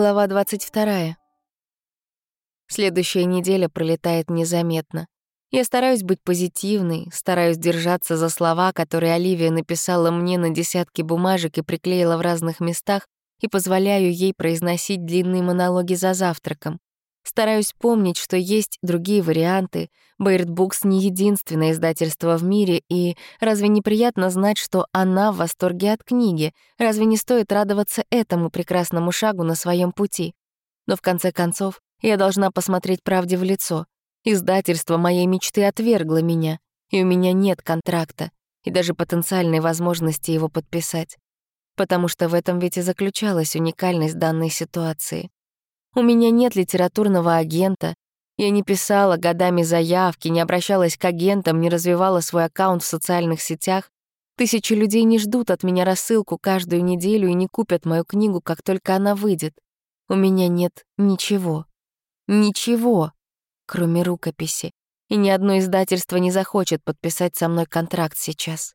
Глава 22. Следующая неделя пролетает незаметно. Я стараюсь быть позитивной, стараюсь держаться за слова, которые Оливия написала мне на десятки бумажек и приклеила в разных местах, и позволяю ей произносить длинные монологи за завтраком. Стараюсь помнить, что есть другие варианты. Бэйрд Букс не единственное издательство в мире, и разве неприятно знать, что она в восторге от книги? Разве не стоит радоваться этому прекрасному шагу на своем пути? Но в конце концов, я должна посмотреть правде в лицо. Издательство моей мечты отвергло меня, и у меня нет контракта, и даже потенциальной возможности его подписать. Потому что в этом ведь и заключалась уникальность данной ситуации. У меня нет литературного агента. Я не писала годами заявки, не обращалась к агентам, не развивала свой аккаунт в социальных сетях. Тысячи людей не ждут от меня рассылку каждую неделю и не купят мою книгу, как только она выйдет. У меня нет ничего. Ничего, кроме рукописи. И ни одно издательство не захочет подписать со мной контракт сейчас.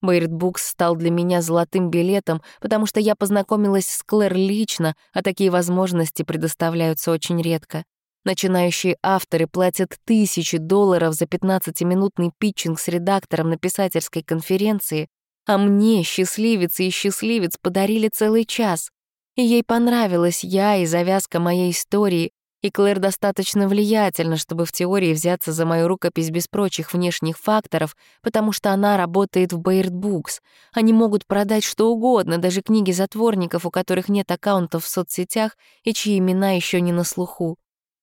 Бэйрд Букс стал для меня золотым билетом, потому что я познакомилась с Клэр лично, а такие возможности предоставляются очень редко. Начинающие авторы платят тысячи долларов за 15-минутный питчинг с редактором на писательской конференции, а мне, счастливец и счастливец, подарили целый час. И ей понравилась я и завязка моей истории, и Клэр достаточно влиятельна, чтобы в теории взяться за мою рукопись без прочих внешних факторов, потому что она работает в Bayard Books. Они могут продать что угодно, даже книги затворников, у которых нет аккаунтов в соцсетях и чьи имена еще не на слуху.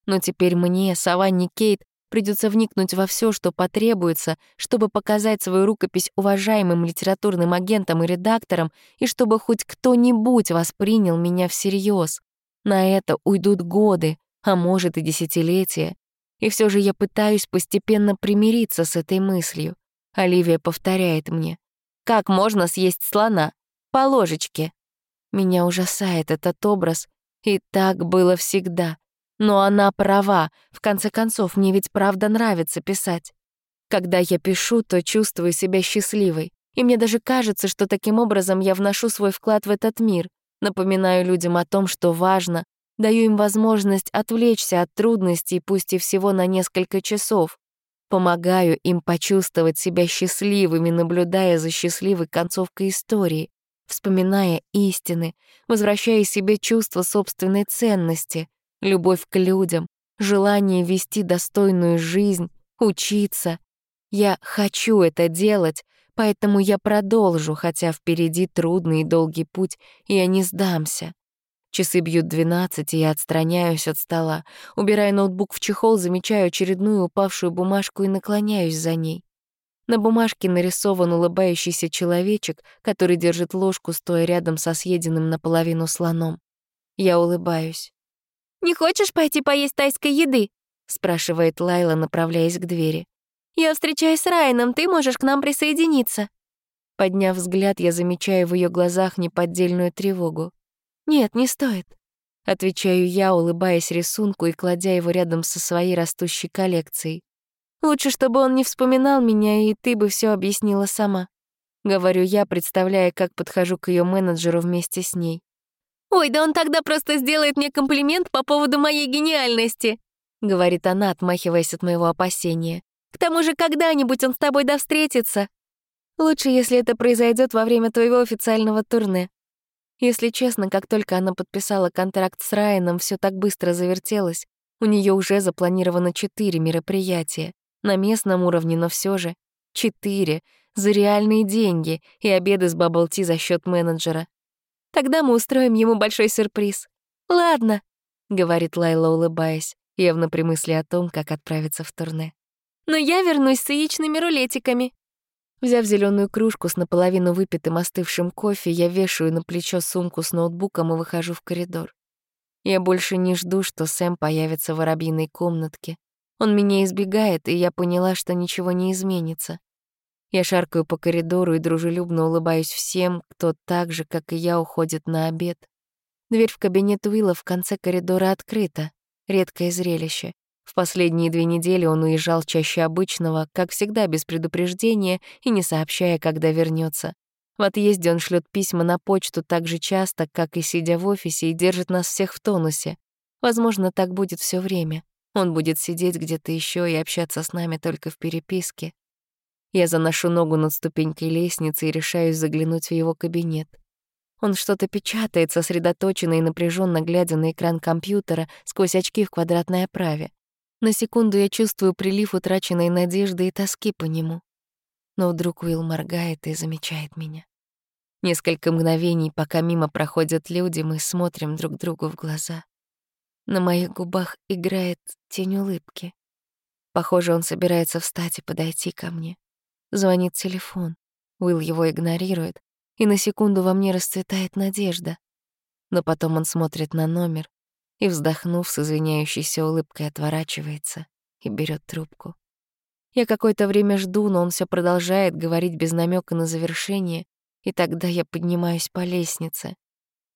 Но теперь мне, Саванне Кейт, придется вникнуть во все, что потребуется, чтобы показать свою рукопись уважаемым литературным агентам и редакторам, и чтобы хоть кто-нибудь воспринял меня всерьез. На это уйдут годы, а может и десятилетия. И все же я пытаюсь постепенно примириться с этой мыслью. Оливия повторяет мне. «Как можно съесть слона? По ложечке». Меня ужасает этот образ, и так было всегда. Но она права, в конце концов, мне ведь правда нравится писать. Когда я пишу, то чувствую себя счастливой, и мне даже кажется, что таким образом я вношу свой вклад в этот мир, напоминаю людям о том, что важно, Даю им возможность отвлечься от трудностей, пусть и всего на несколько часов. Помогаю им почувствовать себя счастливыми, наблюдая за счастливой концовкой истории, вспоминая истины, возвращая себе чувство собственной ценности, любовь к людям, желание вести достойную жизнь, учиться. Я хочу это делать, поэтому я продолжу, хотя впереди трудный и долгий путь, и я не сдамся. Часы бьют двенадцать, и я отстраняюсь от стола. Убирая ноутбук в чехол, замечаю очередную упавшую бумажку и наклоняюсь за ней. На бумажке нарисован улыбающийся человечек, который держит ложку, стоя рядом со съеденным наполовину слоном. Я улыбаюсь. «Не хочешь пойти поесть тайской еды?» — спрашивает Лайла, направляясь к двери. «Я встречаюсь с Райаном, ты можешь к нам присоединиться». Подняв взгляд, я замечаю в ее глазах неподдельную тревогу. «Нет, не стоит», — отвечаю я, улыбаясь рисунку и кладя его рядом со своей растущей коллекцией. «Лучше, чтобы он не вспоминал меня, и ты бы все объяснила сама», — говорю я, представляя, как подхожу к ее менеджеру вместе с ней. «Ой, да он тогда просто сделает мне комплимент по поводу моей гениальности», — говорит она, отмахиваясь от моего опасения. «К тому же когда-нибудь он с тобой да встретится. Лучше, если это произойдет во время твоего официального турне. Если честно, как только она подписала контракт с Райаном, все так быстро завертелось. У нее уже запланировано четыре мероприятия. На местном уровне, но все же. Четыре. За реальные деньги и обеды с bubble tea за счет менеджера. Тогда мы устроим ему большой сюрприз. «Ладно», — говорит Лайла, улыбаясь, явно при мысли о том, как отправиться в турне. «Но я вернусь с яичными рулетиками». Взяв зеленую кружку с наполовину выпитым остывшим кофе, я вешаю на плечо сумку с ноутбуком и выхожу в коридор. Я больше не жду, что Сэм появится в воробьиной комнатке. Он меня избегает, и я поняла, что ничего не изменится. Я шаркаю по коридору и дружелюбно улыбаюсь всем, кто так же, как и я, уходит на обед. Дверь в кабинет Уилла в конце коридора открыта. Редкое зрелище. В последние две недели он уезжал чаще обычного, как всегда без предупреждения и не сообщая, когда вернется. В отъезде он шлет письма на почту так же часто, как и сидя в офисе, и держит нас всех в тонусе. Возможно, так будет все время. Он будет сидеть где-то еще и общаться с нами только в переписке. Я заношу ногу над ступенькой лестницы и решаюсь заглянуть в его кабинет. Он что-то печатает, сосредоточенно и напряженно глядя на экран компьютера сквозь очки в квадратной оправе. На секунду я чувствую прилив утраченной надежды и тоски по нему. Но вдруг Уилл моргает и замечает меня. Несколько мгновений, пока мимо проходят люди, мы смотрим друг другу в глаза. На моих губах играет тень улыбки. Похоже, он собирается встать и подойти ко мне. Звонит телефон. Уилл его игнорирует, и на секунду во мне расцветает надежда. Но потом он смотрит на номер и, вздохнув с извиняющейся улыбкой, отворачивается и берет трубку. Я какое-то время жду, но он все продолжает говорить без намека на завершение, и тогда я поднимаюсь по лестнице.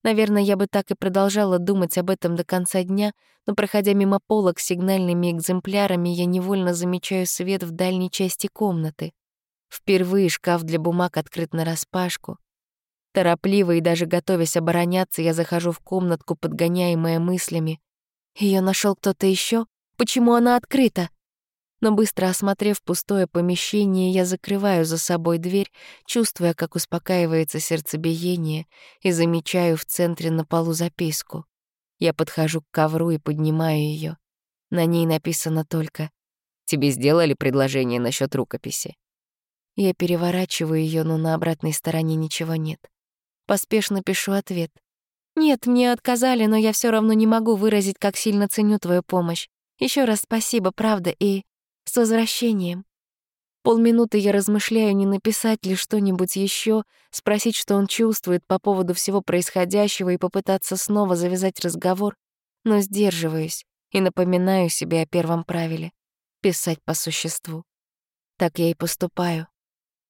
Наверное, я бы так и продолжала думать об этом до конца дня, но, проходя мимо полок с сигнальными экземплярами, я невольно замечаю свет в дальней части комнаты. Впервые шкаф для бумаг открыт нараспашку. Торопливо и даже готовясь обороняться, я захожу в комнатку, подгоняемая мыслями. Ее нашел кто-то еще? Почему она открыта? Но быстро осмотрев пустое помещение, я закрываю за собой дверь, чувствуя, как успокаивается сердцебиение, и замечаю в центре на полу записку. Я подхожу к ковру и поднимаю ее. На ней написано только «Тебе сделали предложение насчет рукописи?» Я переворачиваю ее, но на обратной стороне ничего нет. Поспешно пишу ответ. «Нет, мне отказали, но я все равно не могу выразить, как сильно ценю твою помощь. Еще раз спасибо, правда, и с возвращением». Полминуты я размышляю, не написать ли что-нибудь еще, спросить, что он чувствует по поводу всего происходящего и попытаться снова завязать разговор, но сдерживаюсь и напоминаю себе о первом правиле — писать по существу. Так я и поступаю.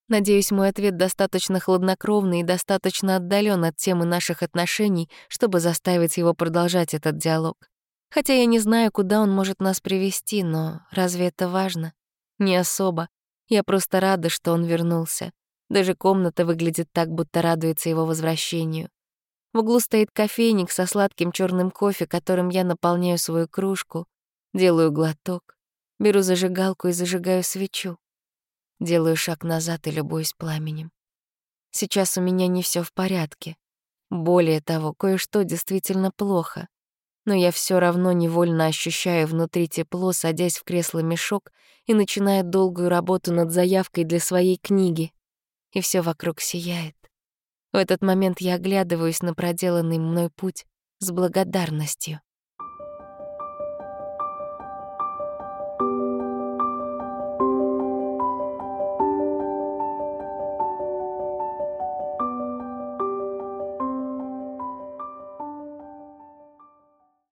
Надеюсь, мой ответ достаточно хладнокровный и достаточно отдален от темы наших отношений, чтобы заставить его продолжать этот диалог. Хотя я не знаю, куда он может нас привести, но разве это важно? Не особо. Я просто рада, что он вернулся. Даже комната выглядит так, будто радуется его возвращению. В углу стоит кофейник со сладким черным кофе, которым я наполняю свою кружку, делаю глоток, беру зажигалку и зажигаю свечу. Делаю шаг назад и любуюсь пламенем. Сейчас у меня не все в порядке. Более того, кое-что действительно плохо. Но я все равно невольно ощущаю внутри тепло, садясь в кресло-мешок и начиная долгую работу над заявкой для своей книги. И все вокруг сияет. В этот момент я оглядываюсь на проделанный мной путь с благодарностью.